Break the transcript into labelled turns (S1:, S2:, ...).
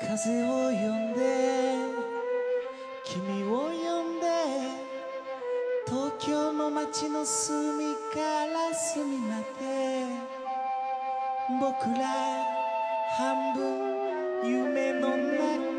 S1: 風を呼んで君を呼んで東京の街の隅から隅まで僕ら半分夢の中